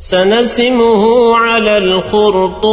سنسمه على الخرطوم.